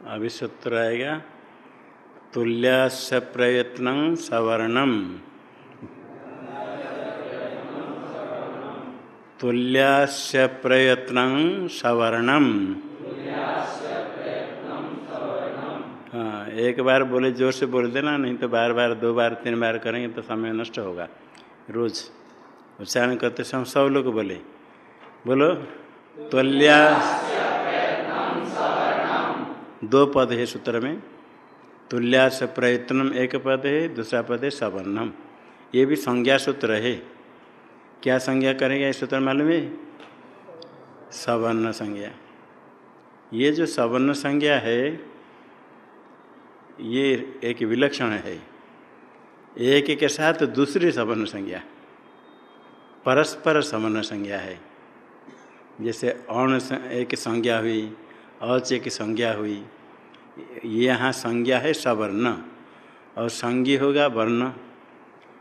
अभी सूत्र आएगा तुल्य प्रयत्न सवर्णम। तुल्य प्रयत्न सवर्णम। हाँ एक बार बोले, ज़ोर से बोल देना, नहीं तो बार बार, दो बार, तीन बार करेंगे तो समय नष्ट होगा। रोज उच्चारण करते समय सब लोग बोले। बोलो, तुल्या दो पद है सूत्र में। तुल्यास प्रयत्नम एक पद है, दूसरा पद है सवर्णम। ये भी संज्ञा सूत्र है। क्या संज्ञा करेंगे इस सूत्र मालूम है? सवर्ण संज्ञा। ये जो सवर्ण संज्ञा है, ये एक विलक्षण है। एक के साथ दूसरी सवर्ण संज्ञा। परस्पर सवर्ण संज्ञा है। जैसे अण एक संज्ञा हुई अच एक संज्ञा हुई यहाँ संज्ञा है सवर्ण। और संगी होगा वर्ण।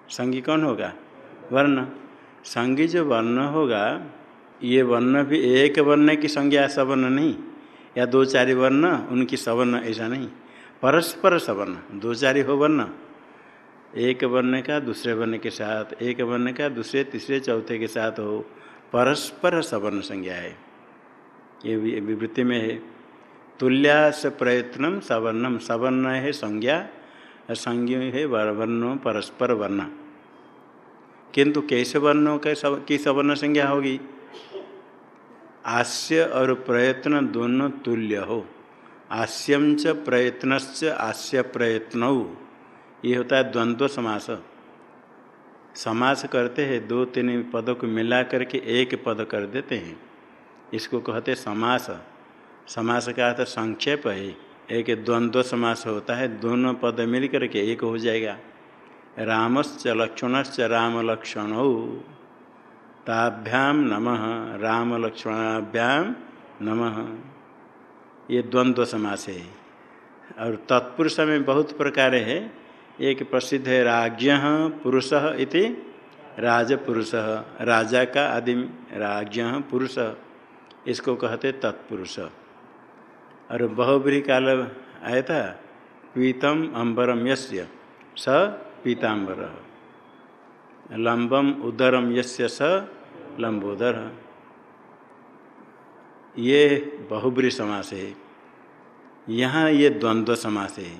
संगी कौन होगा? वर्ण। संगी जो वर्ण होगा, ये वर्ण भी एक वर्ण की संज्ञा सवर्ण नहीं। या दो चार वर्ण, उनकी सवर्ण ऐसा नहीं। परस्पर सवर्ण। दो चार हो वर्ण। एक वर्ण का दूसरे वर्ण के साथ, एक वर्ण का दूसरे, तीसरे, चौथे के साथ हो। परस्पर सवर्ण संज्ञा है। ये विवृत्ति में है। तुल्यास प्रयत्नम सवर्णम सवर्ण है संज्ञा, संज्ञ है वर्ण परस्पर वर्ण। किंतु कैसे वर्णों का सब की सवर्ण संज्ञा होगी? आस्य और प्रयत्न दोनों तुल्य हो। आस्यम च प्रयत्नश्च आस्य प्रयत्न ये होता है द्वंद्व समास। समास करते हैं, दो तीन पदों को मिला करके एक पद कर देते हैं। इसको कहते समास। समास का अर्थ संक्षेप है। एक द्वंद्व समास होता है, दोनों पद मिल करके एक हो जाएगा। रामश्च लक्ष्मणश्च राम लक्ष्मण ताभ्याम नमः राम लक्ष्मणाभ्याम नमः। ये द्वंद्व समास है। और तत्पुरुष में बहुत प्रकार है। एक प्रसिद्ध है राज्य पुरुष इति राजपुरुष। राजा का आदि राज्य पुरुष। इसको कहते तत्पुरुष। और बहुबरी काल आया था पीतम अम्बरम यस्य, स पीताम्बर लंबम उदरम यस्य, स लंबोदर। ये बहुब्री समास है। यहाँ ये द्वंद्व समास है।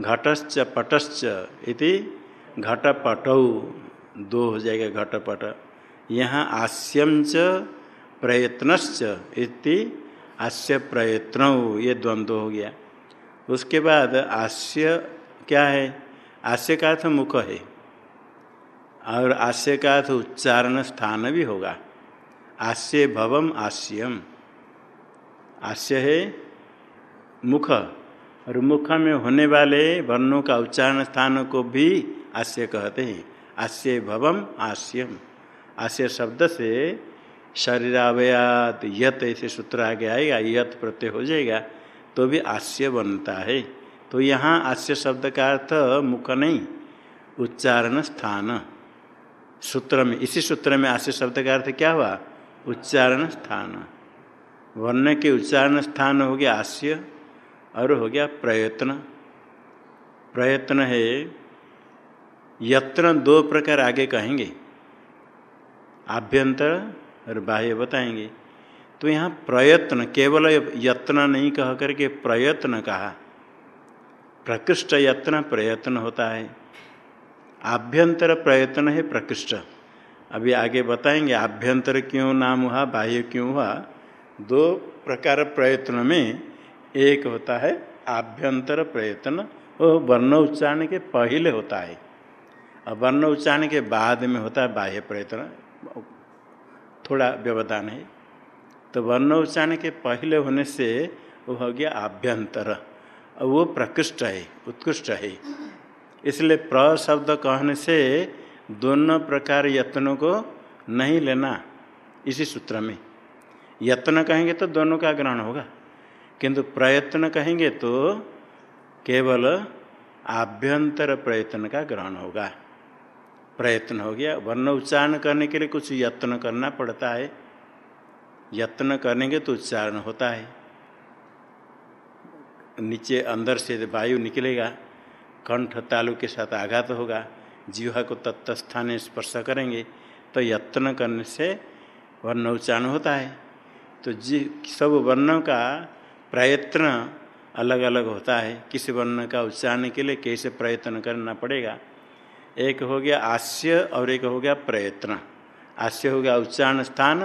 घटश्च पटश्च इति घटपटौ, दो हो जाएगा घटपट। यहाँ आस्यम च प्रयत्नश्च इति आस्य प्रयत्न, ये द्वंद्व हो गया। उसके बाद आस्य क्या है? आस्य का अर्थ मुख है। और आस्य का अर्थ उच्चारण स्थान भी होगा। आस्य भवम आस्यम आस्य है मुख। और मुख में होने वाले वर्णों का उच्चारण स्थान को भी आस्य कहते हैं। आस्य भवम आस्यम आस्य शब्द से शरीरावयात यत, ऐसे सूत्र आगे आएगा, यत प्रत्यय हो जाएगा तो भी आस्य बनता है। तो यहाँ आस्य शब्द का अर्थ मुख नहीं, उच्चारण स्थान। सूत्र में, इसी सूत्र में आस्य शब्द का अर्थ क्या हुआ? उच्चारण स्थान। वर्ण के उच्चारण स्थान हो गया आस्य और हो गया प्रयत्न। प्रयत्न है, यत्न दो प्रकार आगे कहेंगे। आभ्यंतर और बाह्य बताएँगे। तो यहाँ प्रयत्न, केवल यत्न नहीं कह करके प्रयत्न कहा। प्रकृष्ट यत्न प्रयत्न होता है। आभ्यंतर प्रयत्न है प्रकृष्ट। अभी आगे बताएँगे, आभ्यंतर क्यों नाम हुआ, बाह्य क्यों हुआ? दो प्रकार प्रयत्न में एक होता है आभ्यंतर प्रयत्न, वो वर्ण उच्चारण के पहले होता है। और वर्ण उच्चारण के बाद में होता है बाह्य प्रयत्न। थोड़ा व्यवधान है। तो वर्ण उच्चारण के पहले होने से वो हो गया आभ्यंतर। और वो प्रकृष्ट है, उत्कृष्ट है। इसलिए प्र शब्द कहने से दोनों प्रकार यत्नों को नहीं लेना इसी सूत्र में। यत्न कहेंगे तो दोनों का ग्रहण होगा। किंतु प्रयत्न कहेंगे तो केवल आभ्यंतर प्रयत्न का ग्रहण होगा। प्रयत्न हो गया। वर्ण उच्चारण करने के लिए कुछ यत्न करना पड़ता है। यत्न करेंगे तो उच्चारण होता है। नीचे अंदर से वायु निकलेगा, कंठ तालु के साथ आघात होगा जीवा को तत्स्थान स्पर्श करेंगे तो यत्न करने से वर्ण उच्चारण होता है। तो जी, सब वर्णों का प्रयत्न अलग अलग होता है। किसी वर्ण का उच्चारण के लिए कैसे प्रयत्न करना पड़ेगा? एक हो गया आस्य और एक हो गया प्रयत्न। आस्य हो गया उच्चारण स्थान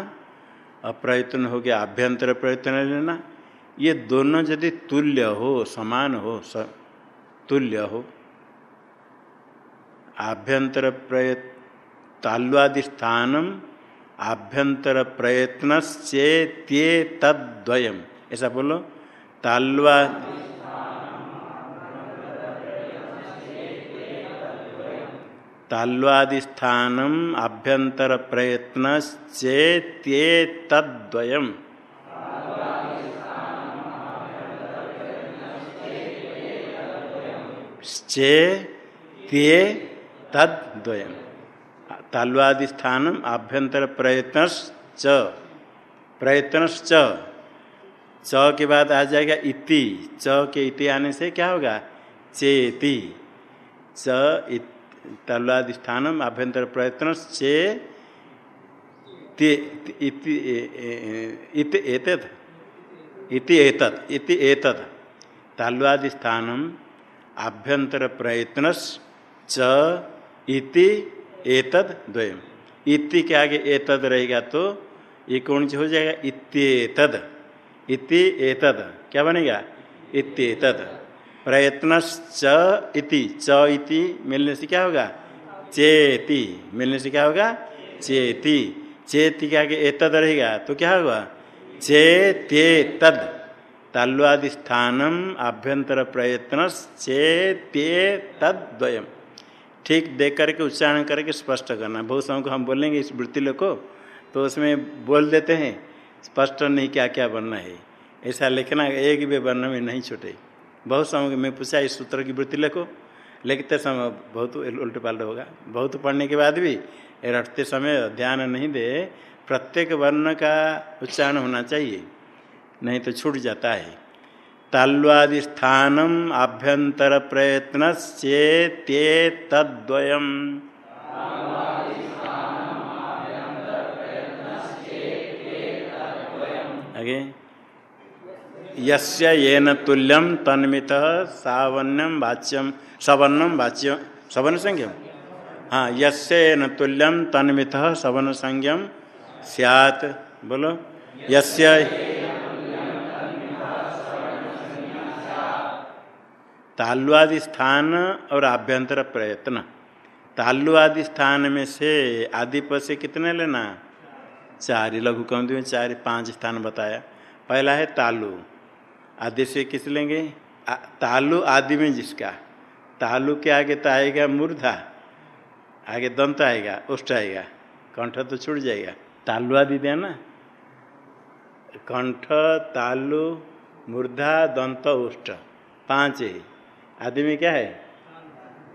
और प्रयत्न हो गया आभ्यंतर प्रयत्न लेना। ये दोनों यदि तुल्य हो, समान हो, स, तुल्य हो, आभ्यंतर प्रयत्न ताल्वादि स्थानम, आभ्यंतर प्रयत्न चेत्ये तद्वयम ऐसा बोलो, ताल्वा ताल्वादिस्थानम आभ्यंतर प्रयत्न चेत्ये चे ते तद्वयम तालवादि स्थान आभ्यंतर प्रयत्न च प्रयत्न च च के बाद आ जाएगा इति। च के इति आने से क्या होगा? चेति। च तालवादि आभ्यंतर प्रयत्न चे इति एतत् इति एतत् इति एतत् तालवादि स्थानम आभ्यंतर प्रयत्न च इति इति के आगे एतद रहेगा तो ये कौन सी हो जाएगा? इत्येतद। इति एतद। क्या बनेगा? इत्येतद। प्रयत्न च इति च इति मिलने से क्या होगा? चेति। मिलने से क्या होगा? चेति। चेति के आगे एतद रहेगा तो क्या होगा? चेते तद ताल्वादिस्थानम आभ्यंतर प्रयत्न चेते तद्वयम ठीक देख करके, उच्चारण करके स्पष्ट करना। बहुत समय को हम बोलेंगे इस वृत्ति को तो उसमें बोल देते हैं, स्पष्ट नहीं क्या क्या बनना है। ऐसा लिखना एक भी वर्ण में नहीं छूटे। बहुत समय में पूछा, इस सूत्र की वृत्ति लिखो। लिखते समय बहुत उल्टे पाल्ट होगा। बहुत पढ़ने के बाद भी रटते समय ध्यान नहीं दे। प्रत्येक वर्ण का उच्चारण होना चाहिए, नहीं तो छूट जाता है। ताल्वादि स्थानम आभ्यंतर प्रयत्न चेते तद्वयम। आगे। यस्य येन तुल्यम तन्मित सावन्यम वाच्यम सवर्णम वाच्य सवर्ण संज्ञम हाँ यस्य येन तुल्यम तन्मित सवर्ण संज्ञम सियात। बोलो। यस्य ताल्वादि स्थान और आभ्यंतर प्रयत्न। ताल्वादि स्थान में से आदिप से कितने लेना? चार। लघु कौंदी में चार, पाँच स्थान बताया। पहला है तालु। आदि से किस लेंगे? तालु आदि में जिसका। तालु के आगे तो आएगा मूर्धा, आगे दंत आएगा उष्ट आएगा, कंठ तो छूट जाएगा। तालु आदि देना कंठ, तालु, मूर्धा, दंत उष्ट पाँच है। आदि में क्या है?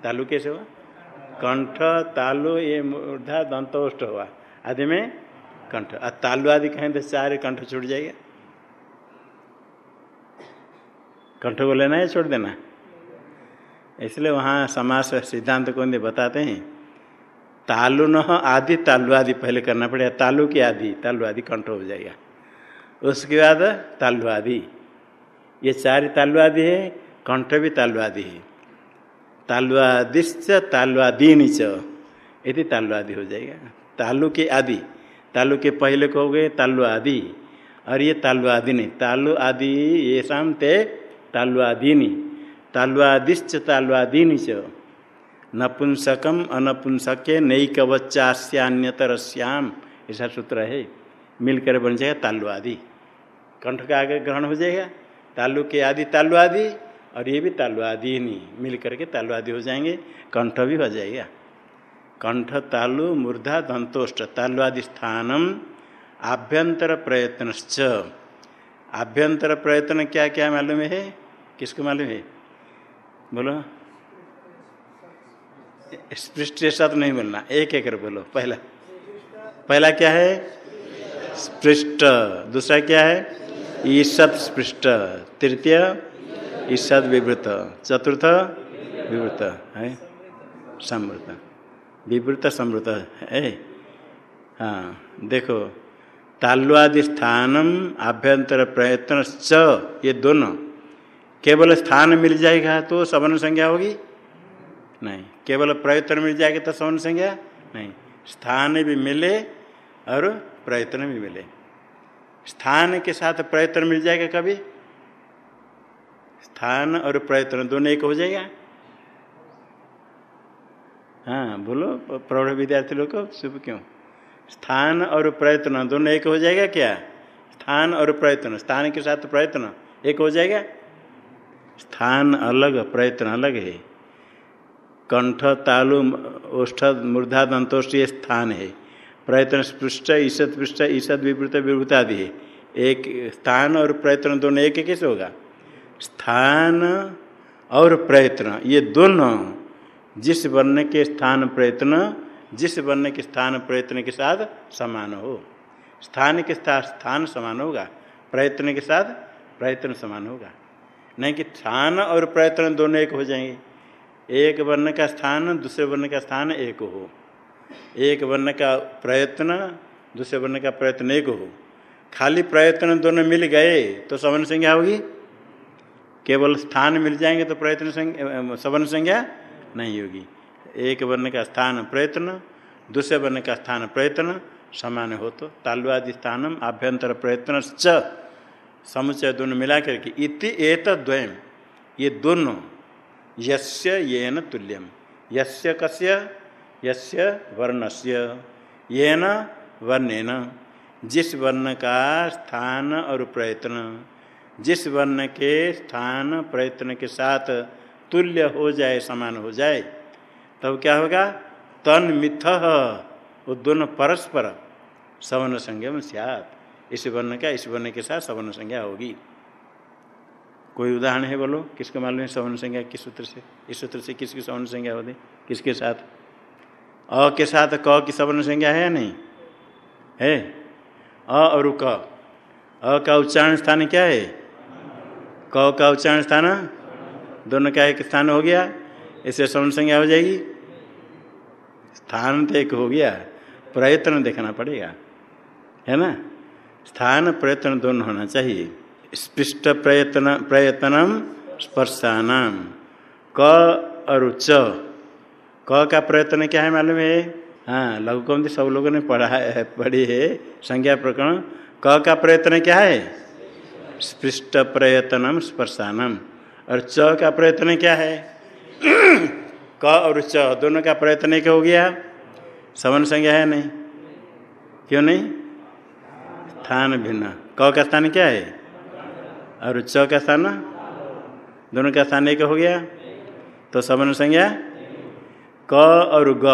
तालु कैसे हुआ? कंठ, तालु, ये मूर्धा, दंत उष्ट हुआ। आदि में कंठ। और तालु आदि कहें तो चार कंठ छूट जाएगा। कंठ को लेना है छोड़ देना? इसलिए वहाँ समास सिद्धांत को बताते हैं। तालु न आदि, तालु आदि पहले करना पड़ेगा। तालु की आदि, तालु आदि कंठ हो जाएगा। उसके बाद तालु आदि। ये चार तालु आदि है, कंठ भी तालु आदि है। तालुआदिश्च तालुआदीन च यदि तालु आदि हो जाएगा। तालु के आदि। तालु के पहले को हो गए तालु आदि। और ये तालु आदि नहीं। तालु आदि ये शाम ते तालु आदिनी तालुआदिश्च तालुआदीन च। नपुंसकम अनपुंसके नैकवच्चास्यान्यतर श्याम ऐसा सूत्र है। मिलकर बन जाएगा तालु आदि कंठ का आगे ग्रहण हो जाएगा। तालु के आदि तालु आदि और ये भी तालु आदि नहीं मिल करके हो जाएँगे। कंठ भी हो जाएगा। कंठ, तालु, मूर्धा, दंतोष्ट तालु स्थानम आभ्यंतर प्रयत्नश्च। आभ्यंतर प्रयत्न क्या क्या मालूम है? किसको मालूम है? बोलो। स्पृष्ट के साथ नहीं बोलना, एक एक बोलो, पहला। पहला क्या है? स्पृष्ट। दूसरा क्या है? ईसत स्पृष्ट। तृतीय, ईसत विवृत। चतुर्थ, विवृत। है? समृत विवृत समृत है? हाँ देखो। ताल्वादि स्थानम आभ्यंतर प्रयत्न च ये दोनों। केवल स्थान मिल जाएगा तो सवन संज्ञा होगी? नहीं। केवल प्रयत्न मिल जाएगा तो सवन संज्ञा? नहीं। स्थान भी मिले और प्रयत्न भी मिले। स्थान के साथ प्रयत्न मिल जाएगा कभी? स्थान और प्रयत्न दोनों एक हो जाएगा? हाँ बोलो, प्रौढ़ विद्यार्थी लोग को, शुभ क्यों? स्थान और प्रयत्न दोनों एक हो जाएगा क्या? स्थान और प्रयत्न। स्थान के साथ प्रयत्न एक हो जाएगा? स्थान अलग, प्रयत्न अलग है। कंठ, तालु, ओष्ठ मूर्धा दंतोष्ठ ये स्थान है। प्रयत्न पृष्ठ ईषद पृष्ठ ईषद विवृत विवृत आदि है। एक स्थान और प्रयत्न दोनों एक कैसे होगा? स्थान और प्रयत्न, ये दोनों जिस वर्ण के स्थान प्रयत्न, जिस वर्ण के स्थान प्रयत्न के साथ समान हो। स्थान के साथ स्थान समान होगा, प्रयत्न के साथ प्रयत्न समान होगा। नहीं कि स्थान और प्रयत्न दोनों एक हो जाएँगे। एक वर्ण का स्थान, दूसरे वर्ण का स्थान एक हो। एक वर्ण का प्रयत्न, दूसरे वर्ण का प्रयत्न एक हो। खाली प्रयत्न दोनों मिल गए तो सवन संज्ञा होगी। केवल स्थान मिल जाएँगे तो प्रयत्न संज्ञा सवन संज्ञा नहीं होगी। एक वर्ण का स्थान प्रयत्न, दूसरे वर्ण का स्थान प्रयत्न, समान हो तो तालुआदि स्थानम, आभ्यंतर प्रयत्न च समुचय दोनों मिला करके इति एत द्वयम ये दोनों, यस्य येन तुल्यम। यस्य कस्य? यस्य वर्णस्य। येन वर्णेन। जिस वर्ण का स्थान और प्रयत्न, जिस वर्ण के स्थान प्रयत्न के साथ तुल्य हो जाए, समान हो जाए, तब क्या होगा? तन मिथ वो दोनों परस्पर सवन संज्ञम सियात। इस वर्ण का इस वर्ण के साथ सवर्ण संज्ञा होगी। कोई उदाहरण है बोलो, किसको मालूम है सवर्ण संज्ञा किस सूत्र से? इस सूत्र से किसकी सवर्ण संज्ञा होती? किसके साथ? अ के साथ क की सवर्ण संज्ञा है या नहीं? है। अ और क। अ का उच्चारण स्थान क्या है? क का उच्चारण स्थान? दोनों का एक स्थान हो गया, इससे सवर्ण संज्ञा हो जाएगी। स्थान तो एक हो गया, प्रयत्न देखना पड़ेगा, है ना? स्थान प्रयत्न दोनों होना चाहिए। स्पृष्ट प्रयत्न, प्रयत्नम, स्पर्शानाम। क और च क का प्रयत्न क्या है मालूम है? हाँ लघु कौन सब लोगों ने पढ़ा है, पढ़ी है, संज्ञा प्रकरण। क का प्रयत्न क्या है? स्पृष्ट प्रयत्नम, स्पर्शानम। और च का प्रयत्न क्या है? क और च दोनों का प्रयत्न एक हो गया। सवन संज्ञा है नहीं? क्यों नहीं? स्थान भिन्न। क का स्थान क्या है? और च का स्थान? दोनों का स्थान एक हो गया। तो सवन संज्ञा क और ग।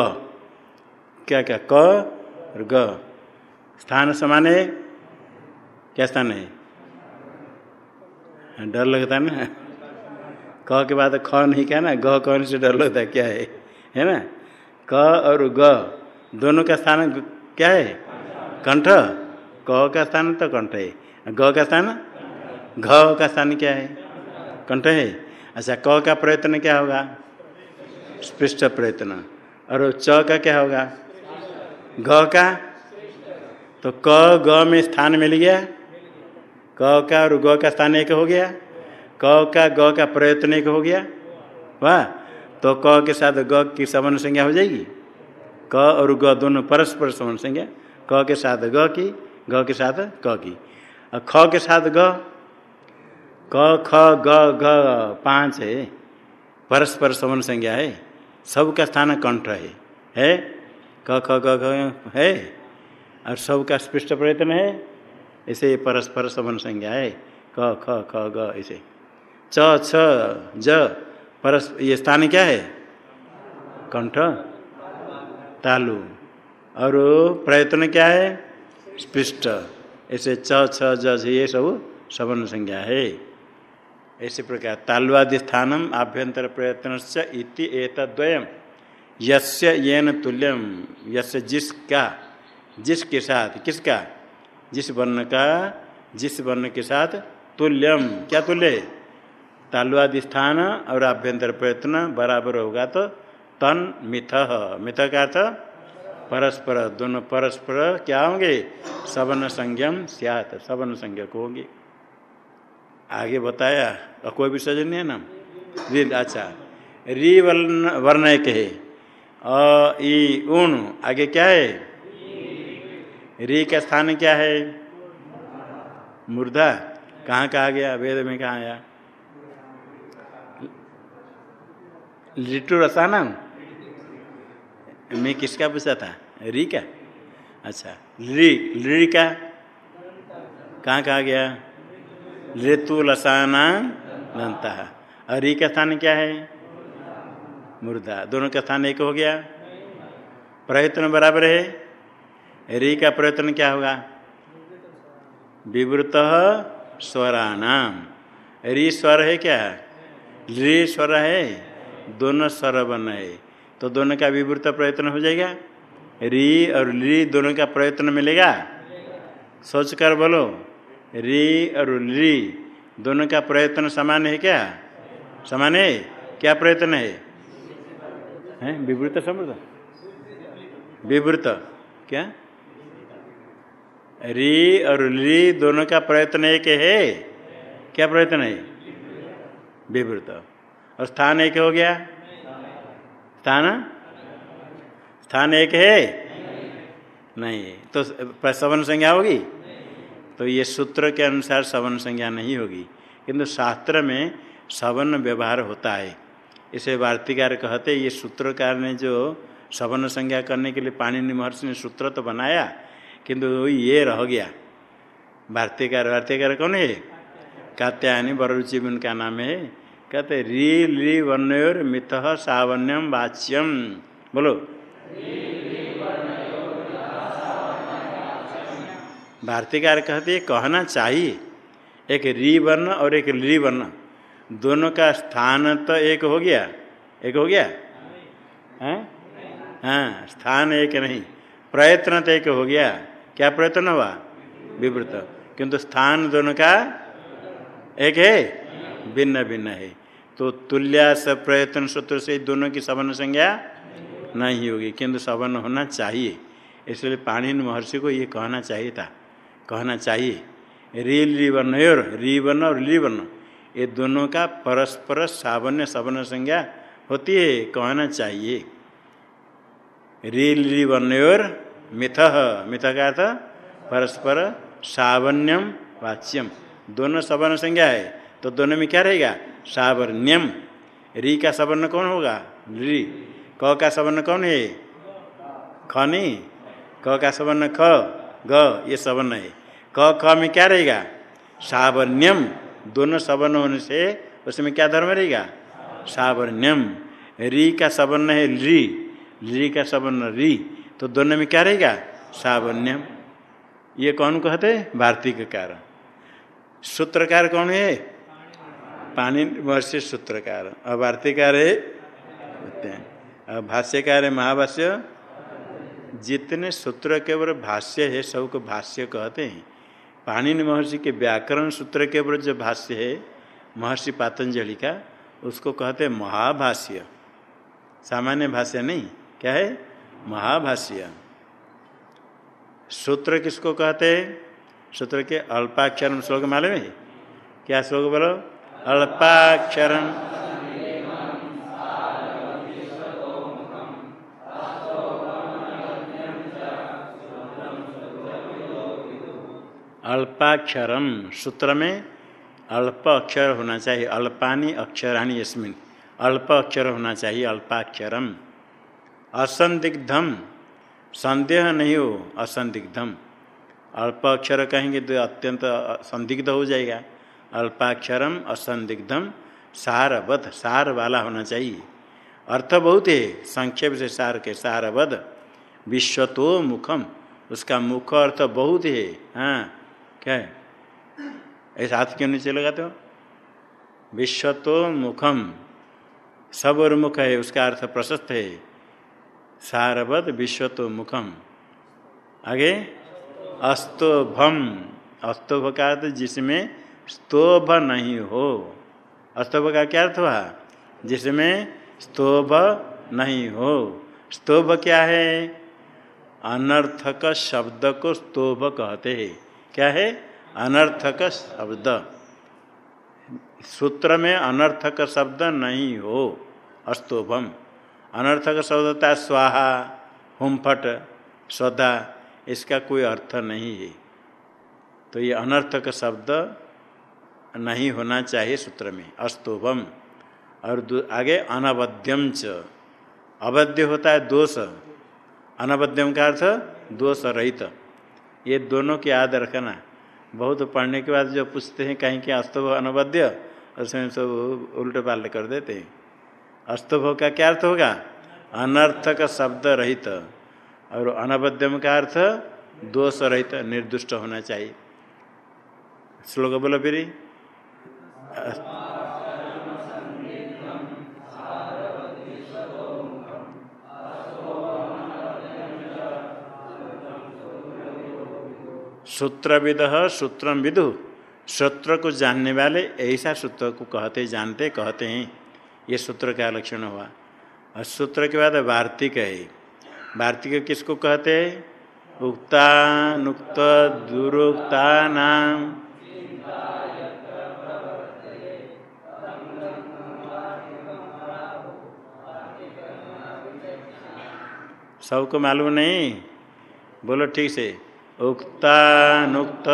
क्या क्या? क और ग। स्थान समान है? क्या स्थान है? डर लगता है ना? क के बाद ख नहीं क्या ना? ग कौन से डर लगता है? क्या है? है ना? क और ग। दोनों का स्थान क्या है? कंठ। क का स्थान तो कंठ है। ग का स्थान? घ का स्थान क्या है? कंठ है। अच्छा क का प्रयत्न क्या होगा? स्पृष्ट प्रयत्न। और च का क्या होगा? घ का? तो क, ग में स्थान मिल गया। क का और ग का स्थान एक हो गया। क का, ग का प्रयत्न एक हो गया। वाह! तो क के साथ ग की सवन संज्ञा हो जाएगी। क और ग दोनों परस्पर सवन संज्ञा। क के साथ ग की ग के साथ क की। और ख के साथ ग, क, ख, ग घ पाँच है। परस्पर सवन संज्ञा है। सबका स्थान कंठ है। है? क, ख, ग घ है। और सबका स्पृष्ट प्रयत्न है। ऐसे परस्पर सवन संज्ञा है। क, ख ख, ग ऐसे च, छ, ज, परस, ये स्थान क्या है? कंठ। तालु। और प्रयत्न क्या है? स्पृष्ट। ऐसे च, छ, ज ये सब सवन संज्ञा है। ऐसे प्रकार तालवादि स्थानम आभ्यंतर प्रयत्न इति एतद्वयम। यस्य येन तुल्यम, यस्य जिसका, जिसके साथ, किसका? जिस वर्ण का, जिस वर्ण के साथ तुल्यम। क्या तुल्य है? स्थान और आभ्यंतर प्रयत्न बराबर होगा तो तन मिथ। मिथ का अर्थ परस्पर, दोनों परस्पर, क्या होंगे? सवन संज्ञम सियात। सवन संज्ञक होंगे। आगे बताया, और कोई विषय नहीं है ना? री अच्छा। री वर्ण वर्ण एक है अ ई ऊण आगे क्या है? री का स्थान क्या है? मुर्दा। कहाँ कहा गया? वेद में कहा आया? लिटू रसाना मैं किसका पूछा था? री का? अच्छा। ली ली का? कहाँ कहा गया? ऋतु लसाना बनता है और री का स्थान क्या है? मुर्दा। दोनों का स्थान एक हो गया। प्रयत्न बराबर है। री का प्रयत्न क्या होगा? विवृत स्वरानाम री स्वर है क्या? री स्वर है। दोनों स्वर बन। है तो दोनों का विवृत प्रयत्न हो जाएगा? री और ली दोनों का प्रयत्न मिलेगा? सोच कर बोलो। री और ली दोनों का प्रयत्न समान है क्या? समान है? क्या प्रयत्न है? हैं? विवृत समृद्ध। विवृत। क्या? री और ली दोनों का प्रयत्न एक है? क्या प्रयत्न है? विवृत। और स्थान एक हो गया? स्थान स्थान एक है? नहीं। तो सवन संज्ञा होगी? तो ये सूत्र के अनुसार सवन संज्ञा नहीं होगी। किंतु शास्त्र में सवन व्यवहार होता है। इसे वार्तिकार कहते ये सूत्रकार ने जो सवन संज्ञा करने के लिए पाणिनि महर्षि ने सूत्र तो बनाया, किंतु ये रह गया। वार्तिकार वार्तिकार कौन है? कात्यायनी बरुचि उनका नाम है। कहते, री ली वर्णयोर मिथ सावन्यम, वाच्यम। बोलो। भारतीकार कहते, कहना चाहिए। एक री वर्ण और एक ली वर्ण। दोनों का स्थान तो एक हो गया। एक हो गया? है? हाँ स्थान एक नहीं। प्रयत्न तो एक हो गया। क्या प्रयत्न हुआ? विवृत। किंतु स्थान दोनों का एक है? भिन्न भिन्न है। तो तुल्यास प्रयत्न सूत्र से दोनों की सवन संज्ञा नहीं होगी। किंतु सवन होना चाहिए। इसलिए पाणिन महर्षि को ये कहना चाहिए था। कहना चाहिए, री, ली और री वर्ण और ली वर्ण ये दोनों का परस्पर सावन्य सवन संज्ञा होती है, कहना चाहिए। री, ली और मिथ मिथ का अर्थ परस्पर सावन्यम वाच्यम। दोनों सवर्ण संज्ञा है। तो दोनों में क्या रहेगा? सावर्ण्यम। री का सवर्ण कौन होगा? री। क का सवर्ण कौन है? ख नहीं। क का सवर्ण ख, ग, ये सवर्ण है। क, ख में क्या रहेगा? सावर्ण्यम। दोनों सवर्ण होने से उसमें क्या धर्म रहेगा? सावर्ण्यम। री का सवर्ण है री। री का सवर्ण री। तो दोनों में क्या रहेगा? सावर्ण्यम। ये कौन कहते भारतीय कारण। सूत्रकार कौन है? पानी महर्षि सूत्रकार। और वार्तिकार है। और भाष्यकार है महाभाष्य, जितने सूत्र के ऊपर भाष्य है, सबको भाष्य कहते हैं। पाणिनि महर्षि के व्याकरण सूत्र के ऊपर जो भाष्य है, महर्षि पातंजलि का उसको कहते हैं महाभाष्य। सामान्य भाष्य नहीं, क्या है? महाभाष्य। सूत्र किसको कहते हैं? सूत्र के अल्पाक्षर श्लोक मालूम है? क्या श्लोक बोलो? अल्पाक्षरम। अल्पाक्षरम सूत्र में अल्प अक्षर होना चाहिए। अल्पानी अक्षराणी इसमें। अल्प अक्षर होना चाहिए अल्पाक्षरम। असंदिग्धम। संदेह नहीं हो, असंदिग्धम। अल्प अक्षर कहेंगे तो अत्यंत संदिग्ध हो जाएगा। अल्पाक्षरम, असंदिग्धम सारवध सार वाला होना चाहिए। अर्थ बहुत है, संक्षेप से सार के सारवध विश्वतो मुखम, उसका मुख अर्थ बहुत है। हाँ क्या है? ऐसा हाथ क्यों नीचे लगाते हो? विश्वतो मुखम, सब और मुख है, उसका अर्थ प्रशस्त है। सारवद विश्व तो मुखम। आगे? अस्तोभम अस्तोभ का अर्थ जिसमें स्तोभ नहीं हो। अस्तोभ का क्या अर्थ हुआ? जिसमें स्तोभ नहीं हो। स्तोभ क्या है? अनर्थक शब्द को स्तोभ कहते हैं। क्या है? अनर्थक शब्द। सूत्र में अनर्थक शब्द नहीं हो। अस्तोभम। अनर्थक शब्द होता है स्वाहा हुमफट श्रद्धा इसका कोई अर्थ नहीं है। तो ये अनर्थक शब्द नहीं होना चाहिए सूत्र में। अस्तोभम और आगे अनवध्यम च। अवध्य होता है दोष। अनवध्यम का अर्थ दोष रहित। ये दोनों की याद रखना। बहुत पढ़ने के बाद जो पूछते हैं कहीं के अस्तभ अनवध्य उसमें सब उल्टे पाल्टे कर देते हैं। अस्तभ का क्या अर्थ होगा? अनर्थक शब्द रहित। और अनवध्यम का अर्थ दोष रहित, निर्दुष्ट होना चाहिए। श्लोक बोलो फिर। सूत्रविद सूत्र विदु। सूत्र को जानने वाले ऐसा सूत्र को कहते, जानते, कहते हैं। ये सूत्र का लक्षण हुआ। और सूत्र के बाद वार्तिक है। वार्तिक किसको कहते हैं? उक्ता नुक्त दुरुक्ता नाम सबको मालूम नहीं? बोलो ठीक से। उक्तानुक्त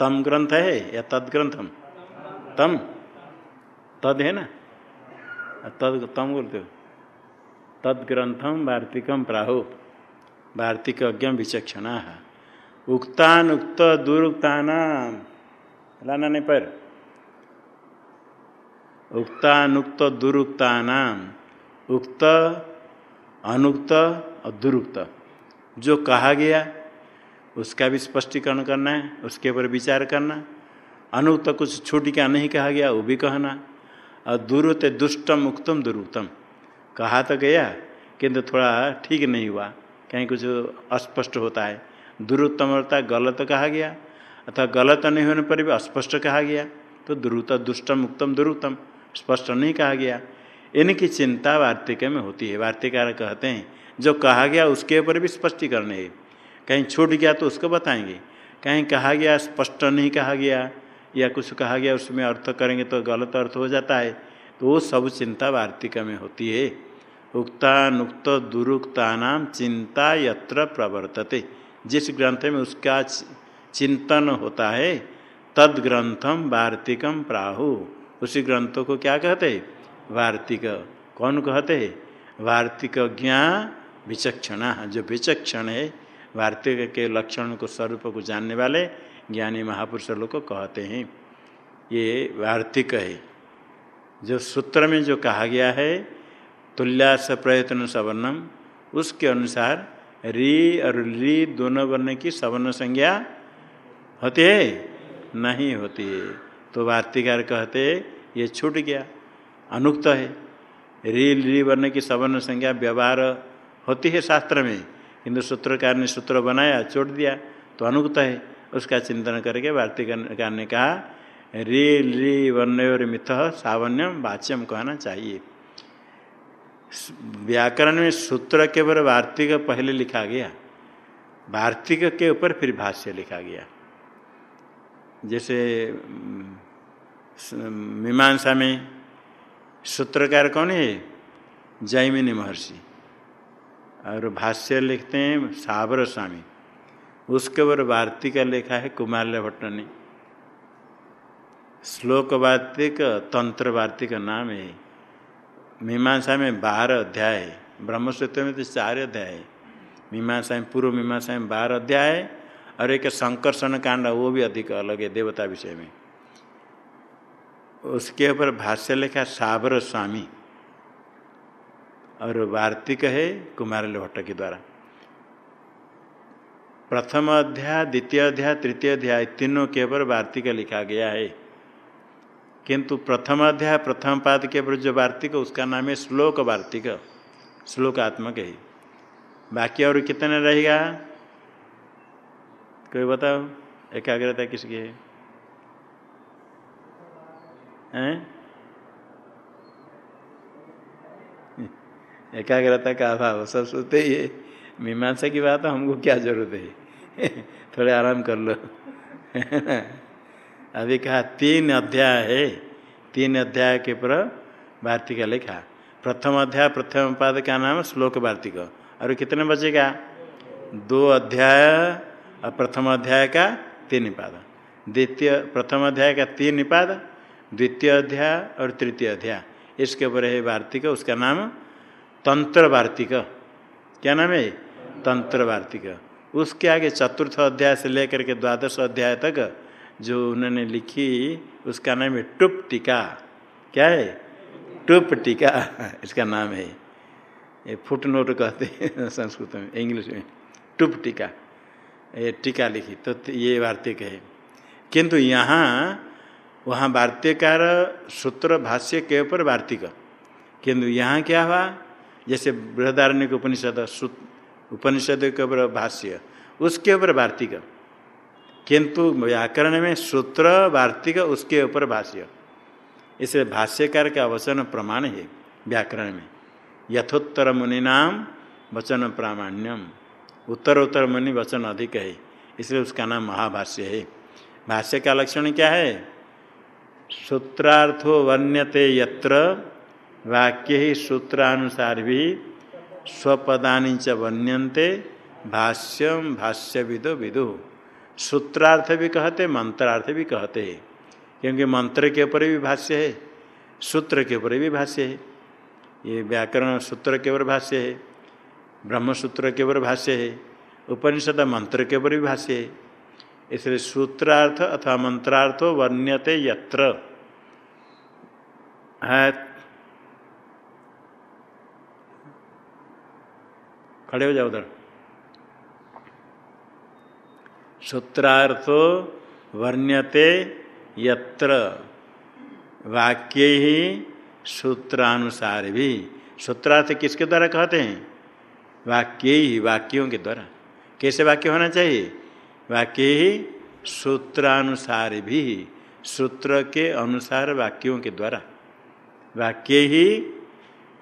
तम ग्रंथ है या तद ग्रंथम? तम। तद है ना? तद तम बोलते हो। तद ग्रंथम वार्तिकम प्राहो। वार्तिक विचक्षणा। उक्तानुक्त दुरुक्ताना लाना नहीं पर। उक्तानुक्त दुरुक्तानाम। उक्त, अनुक्त और दुरुक्त। जो कहा गया, उसका भी स्पष्टीकरण करना है, उसके ऊपर विचार करना। अनुक्त कुछ छोटी का नहीं कहा गया, वो भी कहना। और दुरुत दुष्टम, उक्तम दुरुक्तम। कहा तो गया, किंतु थोड़ा ठीक नहीं हुआ। कहीं कुछ अस्पष्ट होता है। दुरुत्तम होता गलत कहा गया, अथवा गलत नहीं होने पर भी अस्पष्ट कहा गया तो दुरुत दुष्टम उक्तम दुरुत्तम, स्पष्ट नहीं कहा गया। इनकी चिंता वार्तिक में होती है। वार्तिकार कहते हैं, जो कहा गया उसके ऊपर भी स्पष्टीकरण है। कहीं छूट गया तो उसको बताएँगे। कहीं कहा गया स्पष्ट नहीं कहा गया, या कुछ कहा गया उसमें अर्थ करेंगे तो गलत अर्थ हो जाता है। तो वो सब चिंता वार्तिक में होती है। उक्ता, नुक्त, दुरुक्ता नाम चिंता यत्र प्रवर्तते। जिस ग्रंथ में उसका चिंतन होता है, तद ग्रंथम वार्तिकम प्राहु। उसी ग्रंथों को क्या कहते? हैं वार्तिक। कौन कहते? हैं वार्तिक ज्ञा विचक्षणा। जो विचक्षण है, वार्तिक के लक्षण को स्वरूप को जानने वाले ज्ञानी महापुरुष लोग को कहते हैं। ये वार्तिक है। जो सूत्र में जो कहा गया है, तुल्यास प्रयत्न सवर्णम, उसके अनुसार री और ली दोनों वर्ण की सवर्ण संज्ञा होती है? नहीं होती है। तो वार्तिकार कहते ये छूट गया, अनुक्त है। री, ली वर्ण की सवर्ण संज्ञा व्यवहार होती है शास्त्र में। किंतु सूत्रकार ने सूत्र बनाया, छोड़ दिया तो अनुक्त है। उसका चिंतन करके वार्तिकार ने कहा, री री वर्ण मिथ सावन्यम वाच्यम कहना चाहिए। व्याकरण में सूत्र के ऊपर वार्तिक पहले लिखा गया। वार्तिक के ऊपर फिर भाष्य लिखा गया। जैसे मीमांसा में सूत्रकार कौन है? जैमिनी महर्षि। और भाष्य लिखते हैं साबर स्वामी। उसके ऊपर वार्तिक लिखा है कुमार भट्ट ने श्लोक वार्तिक तंत्र वार्तिक नाम है। मीमांसा में बारह अध्याय है ब्रह्मसूत्र में तो चार अध्याय। है मीमांसा में पूर्व मीमांसा में बारह अध्याय है और एक संकर्षण कांड, वो भी अधिक अलग है देवता विषय में। उसके ऊपर भाष्य लिखा, साबर स्वामी। और वार्तिक है कुमार भट्ट के द्वारा। प्रथम अध्याय, द्वितीय अध्याय, तृतीय अध्याय, तीनों के ऊपर वार्तिक लिखा गया है। किंतु प्रथम अध्याय, प्रथम पाद के ऊपर जो वार्तिक, उसका नाम है श्लोक वार्तिक। श्लोकात्मक है। बाकी और कितने रहेगा? कोई बताओ? एकाग्रता किसकी है? हैं? एकाग्रता का अभाव, सब सोचते है। मीमांसा की बात, हमको क्या ज़रूरत है? थोड़े आराम कर लो। अभी कहा, तीन अध्याय है। तीन अध्याय के पर वार्तिका लिखा। प्रथम अध्याय, प्रथम पाद का नाम श्लोक वार्तिक। और कितने बचेगा दो अध्याय और प्रथम अध्याय का तीन पाद द्वितीय, प्रथम अध्याय का तीन पाद द्वितीय अध्याय और तृतीय अध्याय। इसके ऊपर है वार्तिक, उसका नाम तंत्र वार्तिक। क्या नाम है? तंत्र वार्तिक। उसके आगे चतुर्थ अध्याय से लेकर के द्वादश अध्याय तक जो उन्होंने लिखी, उसका नाम है टुप टीका क्या है? टुप टीका इसका नाम है। ये फुट नोट कहते हैं संस्कृत में, इंग्लिश में। टुप टीका ये टीका लिखी तो ये वार्तिक है। किंतु यहाँ, वहाँ वार्तिकार सूत्र भाष्य के ऊपर वार्तिक। किंतु यहाँ क्या हुआ? जैसे बृहदारण्य उपनिषद उपनिषद के ऊपर भाष्य, उसके ऊपर वार्तिक। किंतु व्याकरण में सूत्र, वार्तिक, उसके ऊपर भाष्य। इसलिए भाष्यकार का वचन प्रमाण है व्याकरण में। यथोत्तर मुनि नाम, वचन प्रामाण्यम। उत्तर उत्तर मुनि वचन अधिक है, इसलिए उसका नाम महाभाष्य है। भाष्य का लक्षण क्या है? सूत्रार्थो वर्ण्यते यत्र, वाक्य ही सूत्रानुसार भी स्वपदानी च वर्ण्यंते भाष्यम भाष्य विदो विदु। सूत्रार्थ भी कहते, मंत्रार्थ भी कहते हैं, क्योंकि मंत्र के ऊपर भी भाष्य है, सूत्र के ऊपर भी भाष्य है, ये व्याकरण सूत्र के ऊपर भाष्य है ब्रह्म सूत्र के ऊपर भाष्य है, उपनिषद मंत्र के ऊपर भी भाष्य है, इसलिए सूत्रार्थ अथवा मंत्रार्थो वर्ण्यते यत्र। है, खड़े हो जाओ उधर। सूत्रार्थो वर्ण्यते यत्र। वाक्य ही सूत्रानुसार भी सूत्रार्थ किसके द्वारा कहते हैं? वाक्य ही वाक्यों के द्वारा। कैसे वाक्य होना चाहिए? वाक्य ही सूत्रानुसार भी सूत्र के अनुसार वाक्यों के द्वारा। वाक्य ही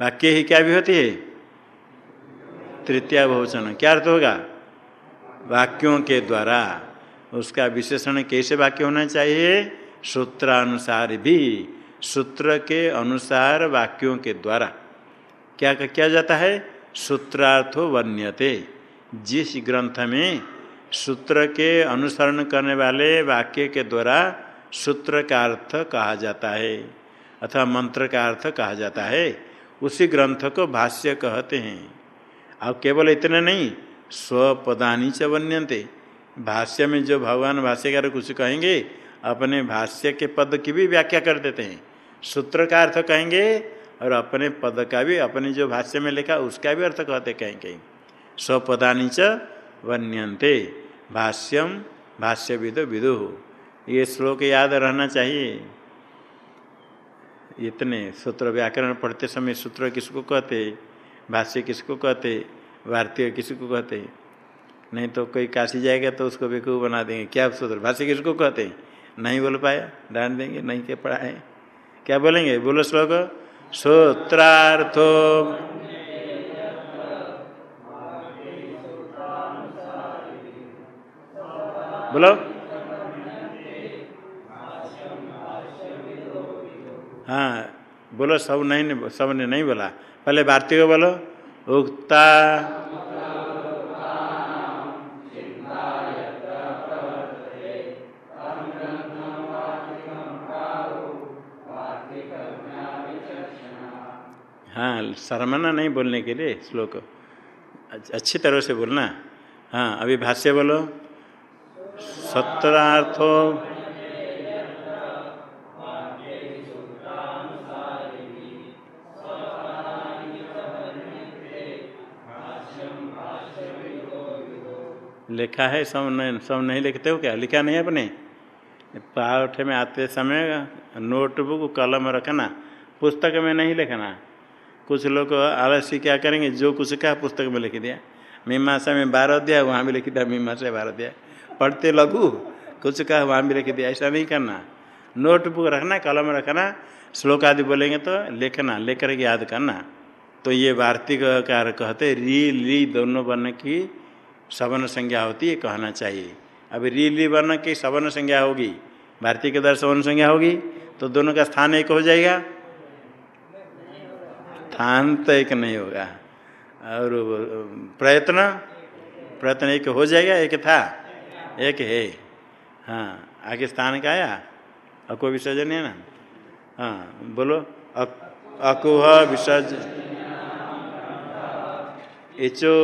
वाक्य ही क्या भी होती है? तृतीय बहुवचन। क्या अर्थ होगा? वाक्यों के द्वारा उसका विशेषण कैसे वाक्य होना चाहिए? सूत्रानुसार भी, सूत्र के अनुसार वाक्यों के द्वारा। क्या किया जाता है? सूत्रार्थो वर्ण्यते। जिस ग्रंथ में सूत्र के अनुसरण करने वाले वाक्य के द्वारा सूत्र का अर्थ कहा जाता है, अथवा मंत्र का अर्थ कहा जाता है, उसी ग्रंथ को भाष्य कहते हैं। अब केवल इतने नहीं स्वपदानी च वन्यंते भाष्य में जो भगवान भाष्यकार कुछ कहेंगे, अपने भाष्य के पद की भी व्याख्या कर देते हैं। सूत्र का अर्थ कहेंगे और अपने पद का भी, अपने जो भाष्य में लिखा उसका भी अर्थ कहते कहीं कहीं स्वपदानी च वन्यंते भाष्यम भाष्य विदो विदु। ये श्लोक याद रहना चाहिए। इतने सूत्र व्याकरण पढ़ते समय सूत्र किसको कहते, भाष्य किसको कहते भारतीय किसी को कहते हैं। नहीं तो कोई काशी जाएगा तो उसको बेकूफ बना देंगे। क्या सूत्र भाष्य किसको कहते हैं? नहीं बोल पाया, डांट देंगे, नहीं के पढ़ा है क्या बोलेंगे? बोलो श्लोक। सूत्रार्थो बोलो। हाँ बोलो, सब नहीं सबने नहीं बोला। पहले भारतीय को बोलो। उक्ता। हाँ शर्मना नहीं बोलने के लिए श्लोक। अच्छी तरह से बोलना। हाँ अभी भाष्य बोलो। सत्रार्थो लिखा है, सब नहीं सब नहीं लिखते हो क्या? लिखा नहीं अपने? पाठ में आते समय नोटबुक, कलम रखना, पुस्तक में नहीं लिखना। कुछ लोग आलस्य क्या करेंगे? जो कुछ कहा, पुस्तक में लिख दिया। मीमांसा में बारह दिया वहाँ भी लिख दिया, मीमांसा बारह दिया पढ़ते लघु कुछ कहा, वहाँ भी लिख दिया, ऐसा नहीं करना। नोटबुक रखना, कलम रखना, श्लोक आदि बोलेंगे तो लिखना, लेकर याद करना। तो ये वार्तिक कार कहते री, ली दोनों वर्ण की सवर्ण संज्ञा होती है, कहना चाहिए। अभी री ली वर्ण की सवर्ण संज्ञा होगी? भारतीय के द्वारा सवर्ण संज्ञा होगी? तो दोनों का स्थान एक हो जाएगा? स्थान तो एक नहीं होगा। और प्रयत्न? प्रयत्न एक हो जाएगा? एक था? एक है। हाँ आगे स्थान का आया? अको विसर्जन है ना? हाँ बोलो। अकुह विसर्जन इचो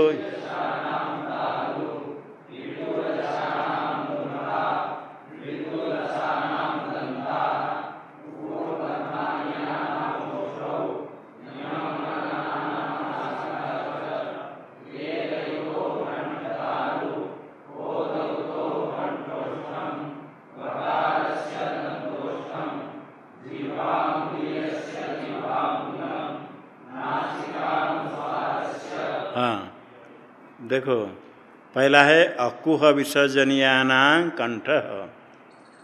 देखो। पहला है अकुह विसर्जनियाना कंठ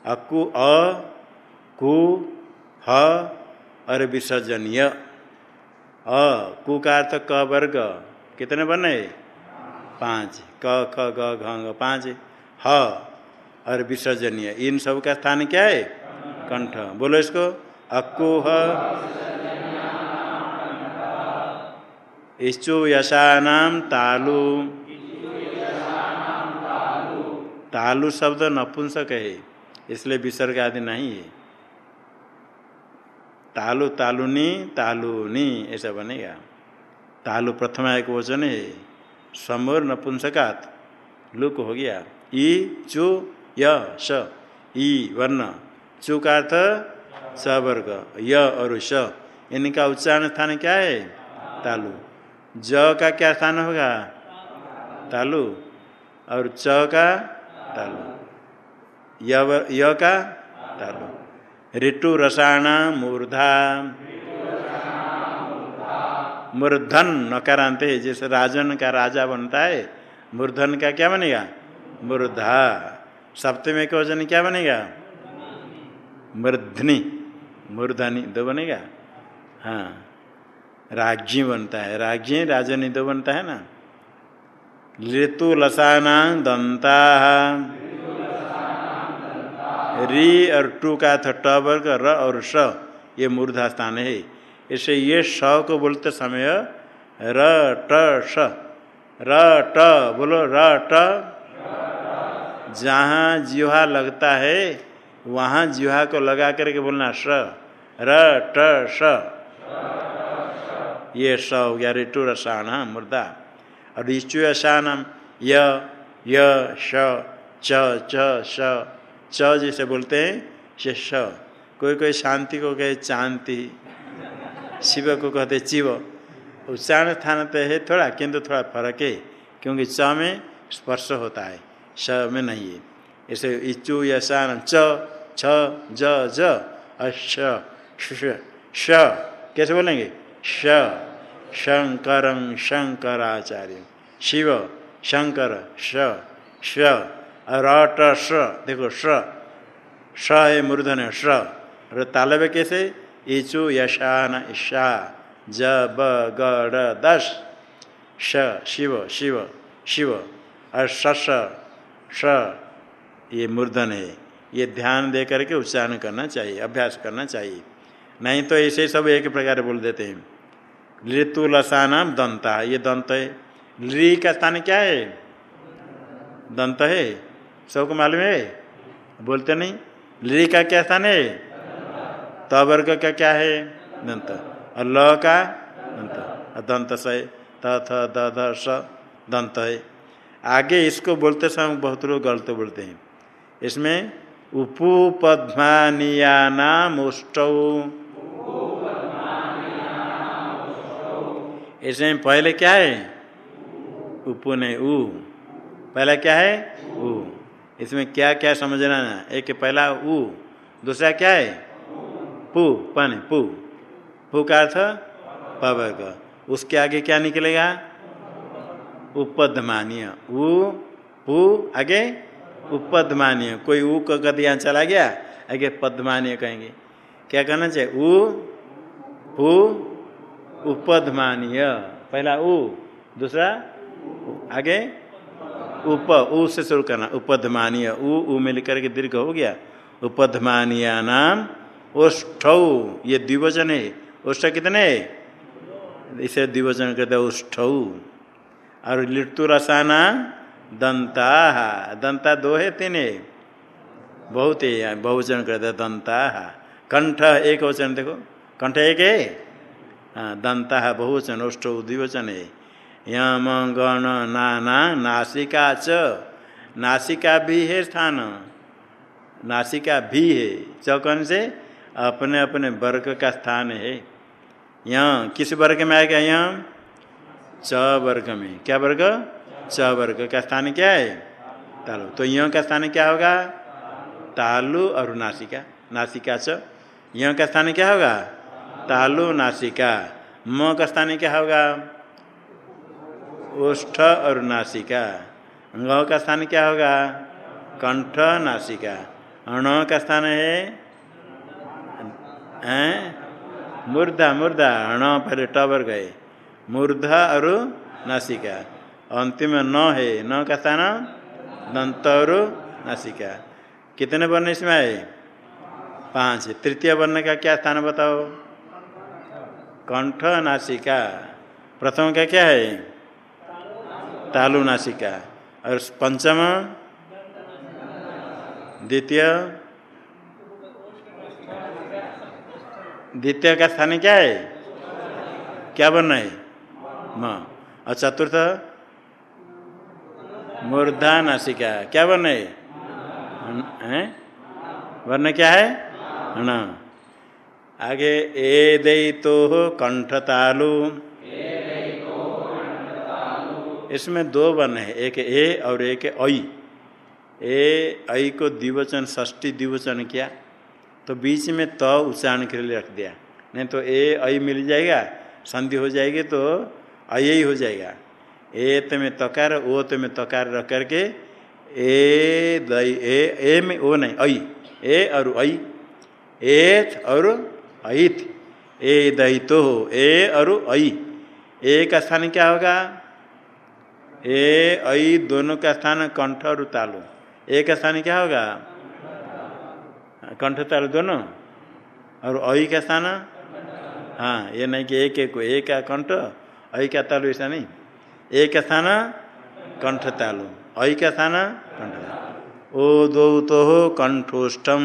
अकु अ, कु ह, और विसर्जनीय। अ, कु का अर्थ क वर्ग। कितने बने पाँच। क, ख, ग, घ पाँच। ह, और विसर्जनीय। इन सब का स्थान क्या है? कंठ। बोलो इसको। अकुह इच्छु यशानाम तालु। तालु शब्द नपुंसक है, इसलिए विसर्ग आदि नहीं है। तालु तालुनी तालुनी, ऐसा बनेगा। तालु प्रथम एक वचन है, समोर नपुंसकात, लुक हो गया। ई, चु, य, श, ई, वर्ण। चु का अर्थ, स वर्ग, य और श। इनका उच्चारण स्थान क्या है? तालु। ज का क्या स्थान होगा? तालु। और च का तालु। य का तालु। ऋतु रसाणा मूर्धा। मूर्धन नकारांत है जैसे राजन का राजा बनता है, मूर्धन का क्या बनेगा? मूर्धा। सप्तमी का वज़न क्या बनेगा? मूर्धनी। मूर्धनी दो बनेगा? हाँ। राज्य बनता है। राज्य राजनी दो बनता है ना? ऋतु लसाना दंता री और टू का था ट वर्ग र और स ये मूर्धा स्थान है। इसे ये स को बोलते समय र, ट स र, ट, बोलो, र, ट। जहाँ जिहा लगता है, वहाँ जिहा को लगा करके बोलना स र, ट स ये स हो गया ऋतु रसाण मुर्दा और ईचु अशानम य य, श, च च, श, च जैसे बोलते हैं से श। कोई कोई शांति को कहे चांति, शिव को कहते चिव उच्चारण स्थान तो है थोड़ा, किंतु थोड़ा फ़र्क है, क्योंकि च में स्पर्श होता है, श में नहीं है। ऐसे इचु यशान च, छ, ज अश कैसे बोलेंगे? श। शंकर शंकराचार्य। शिव, शंकर, श श रट श, देखो श श है मूर्धन श। और तालव्य कैसे? इचु यशान ईशा ज, ब, ग दश। श, शिव शिव शिव। और श ये मूर्धन है। ये ध्यान दे करके उच्चारण करना चाहिए, अभ्यास करना चाहिए। नहीं तो ऐसे सब एक प्रकार बोल देते हैं। ऋतु लसानाम दंता ये दंत है। ली का स्थान क्या है? दंत है। सबको मालूम है? बोलते नहीं। ली का क्या स्थान है? तवर्ग का क्या है? दंत। और ल का? दंत। दंत से त, थ, द, ध स दंत है। आगे इसको बोलते समय बहुत लोग गलत बोलते हैं। इसमें उपू पद्मानियानाम उष्टौ। इसमें पहले क्या है? उपु नहीं उ। पहला क्या है? उ। इसमें क्या क्या समझना ना एक पहला उ, दूसरा क्या है? पु, पन, पु। पु का अर्थ पवर्ग उसके आगे क्या निकलेगा? उपदमानीय उ, पू, आगे उपदमानीय कोई ऊ का गद यहाँ चला गया, आगे पद्मानीय कहेंगे। क्या कहना चाहिए? उ, पू उपदमानीय पहला उ, दूसरा आगे उप, उ से शुरू करना, उपधमानीय। उ उ में लिखकर के दीर्घ हो गया। उपधमानिया नाम ओष्ठ ये द्विवचन है। ओष्ठ कितने? इसे द्विवचन कहते ओष्ठ और लिट्टू रसाना दंता दंता दो है, तीन है। बहुत है, बहुवचन कहते दंता कंठ एक वचन देखो। कंठ एक है। हाँ दंता बहुवचन ओष्ठ द्विवचन है यम गण नाना, नासिका च। नासिका भी है स्थान। नासिका भी है। चौकन से अपने अपने वर्ग का स्थान है। यहाँ किस वर्ग में आएगा यहाँ च वर्ग में। क्या वर्ग? च वर्ग का स्थान क्या है? तालु। तो यहाँ का स्थान क्या होगा? तालु और नासिका। नासिका च। यहाँ का स्थान क्या होगा? तालु नासिका। म का स्थान क्या होगा? ओष्ठ और नासिका। ग का स्थान क्या होगा? कंठ नासिका। अण का स्थान है? हैं? मूर्धा मूर्धा अण पहले टबर गए। मूर्धा और नासिका। अंतिम न है। न का स्थान दंत और नासिका। कितने वर्ण इसमें आए? पाँच। तृतीय वर्ण का क्या स्थान बताओ? कंठ नासिका प्रथम का क्या है? तालु नासिका और पंचम? द्वितीय? द्वितीय का स्थान क्या है? क्या बनना है? म। और चतुर्थ? मूर्धा नासिका क्या बनना है? वर्ण क्या है? न आगे ए दई तो कंठ तालु इसमें दो वन है, एक ए और एक ऐ ए ऐ को द्विवचन षष्टी द्विवचन किया तो बीच में त उच्चारण के लिए रख दिया। नहीं तो ए ऐ मिल जाएगा, संधि हो जाएगी तो ऐ ही हो जाएगा। ए त में तकार ओ त में तकार रख करके, ए दई ए ए में ओ नहीं ऐ ए और ऐ एथ और ऐथ ए दई तो ए और ऐ ए का स्थान क्या होगा? ए ऐ दोनों का स्थान कंठ और तालु। ए का स्थान क्या होगा? कंठ, तालु दोनों। और ऐ का स्थान? हाँ ये नहीं कि एक एक को ए का कंठ ऐ का तालु, ऐसा नहीं। ए का स्थान? कंठ, तालु। ऐ का स्थान? कंठ ओ दो तो कंठोष्टम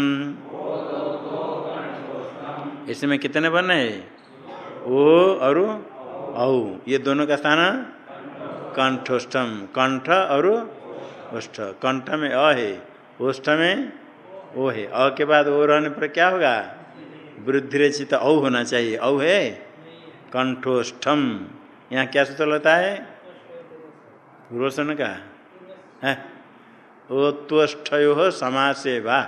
इसमें कितने बने है? ओ और औ। ये दोनों का स्थान कंठोष्ठम। कंठ और ओष्ठ कंठ में अ है ओष्ठ में ओ है। अ के बाद ओ रहने पर क्या होगा? वृद्धि रचित औ होना चाहिए। औ है? कंठोष्ठम। यहाँ क्या सूत्र लगता है? रोशन का। है? ओत्वष्ठयो समासे वा।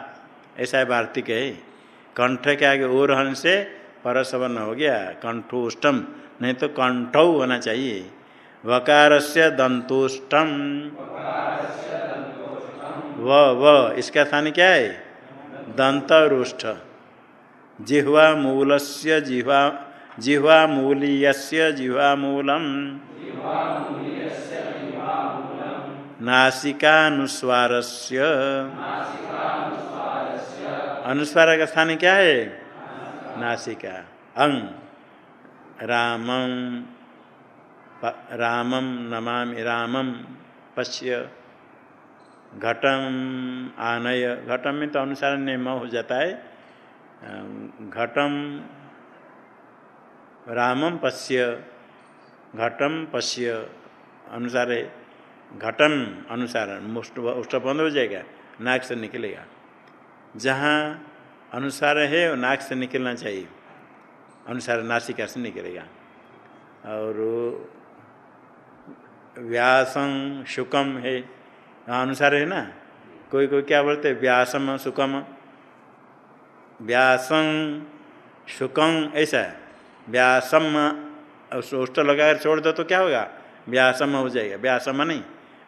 ऐसा है वार्तिक है। कंठ के आगे ओ रहने से परसवन हो गया, कंठोष्टम, नहीं तो कंठ होना चाहिए। वकार से दंतुष्टम। व व, इसका स्थान क्या है? दंतरुष्ठ। जिह्वा मूल से जिह्वा जिह्वा मूलीय जिह्वा मूलम नासिकानुस्वार अनुस्वार का स्थान क्या है? नासिका। अंग। रामम रामम नमामि रामम पश्य। घटम आनय। घटम में तो अनुसार नियम हो जाता है। घटम रामम पश्य। घटम पश्य। अनुसार है घटम अनुसार उष्ट हो जाएगा। नाक से निकलेगा। जहाँ अनुसार है वो नाक से निकलना चाहिए। अनुसार नासिका से निकलेगा। और व्यासम शुकम है। अनुसार है ना? कोई कोई क्या बोलते व्यासम सुकम व्यासम शुकम ऐसा। व्यासम और सोष्ट लगाकर छोड़ दो तो क्या होगा? व्यासम हो जाएगा। व्यासम नहीं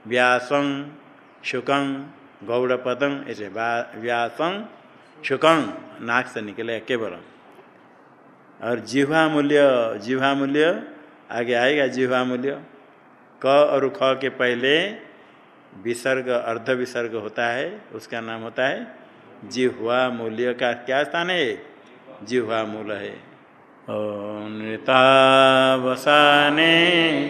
व्यासम व्यासं शुकं गौड़पदम ऐसे व्यासं शुकं नाक से निकले केवल। और जिह्वा मूल्य जिह्वा मूल्य आगे आएगा जिह्वा मूल्य क और ख के पहले विसर्ग, अर्ध विसर्ग होता है, उसका नाम होता है जिह्वा मूल्य का क्या स्थान है? जिह्वा मूल है। ओ नृता नृतावसाने।